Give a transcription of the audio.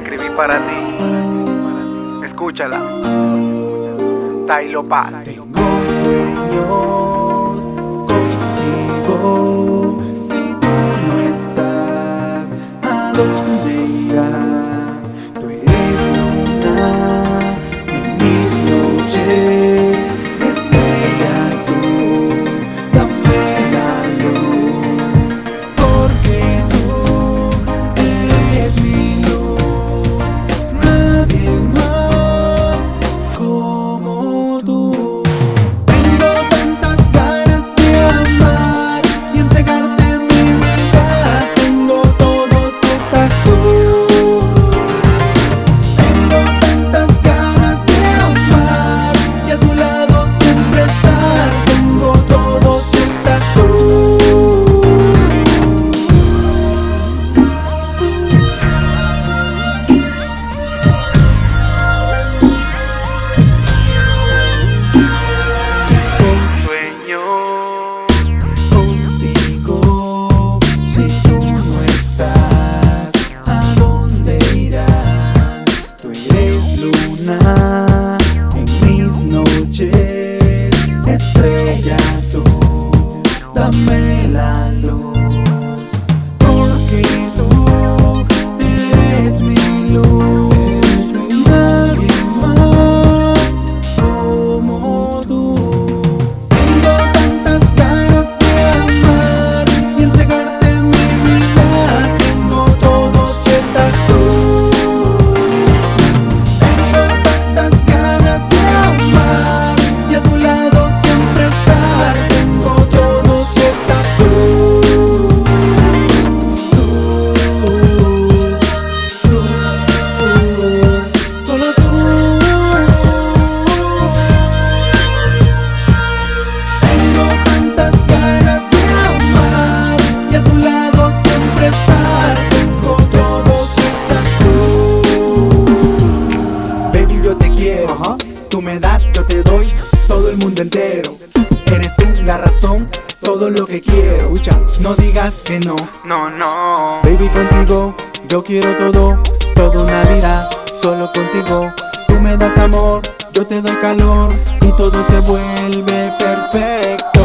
escribí para ti. Escúchala. Tailo Paz. Tengo sueños contigo. Si tú no estás, ¿a dónde estrella tú, dame la luz, Tú me das, yo te doy todo el mundo entero. Eres tú la razón, todo lo que quiero. Escucha, no digas que no. No, no. Baby, contigo yo quiero todo, toda una vida solo contigo. Tú me das amor, yo te doy calor y todo se vuelve perfecto.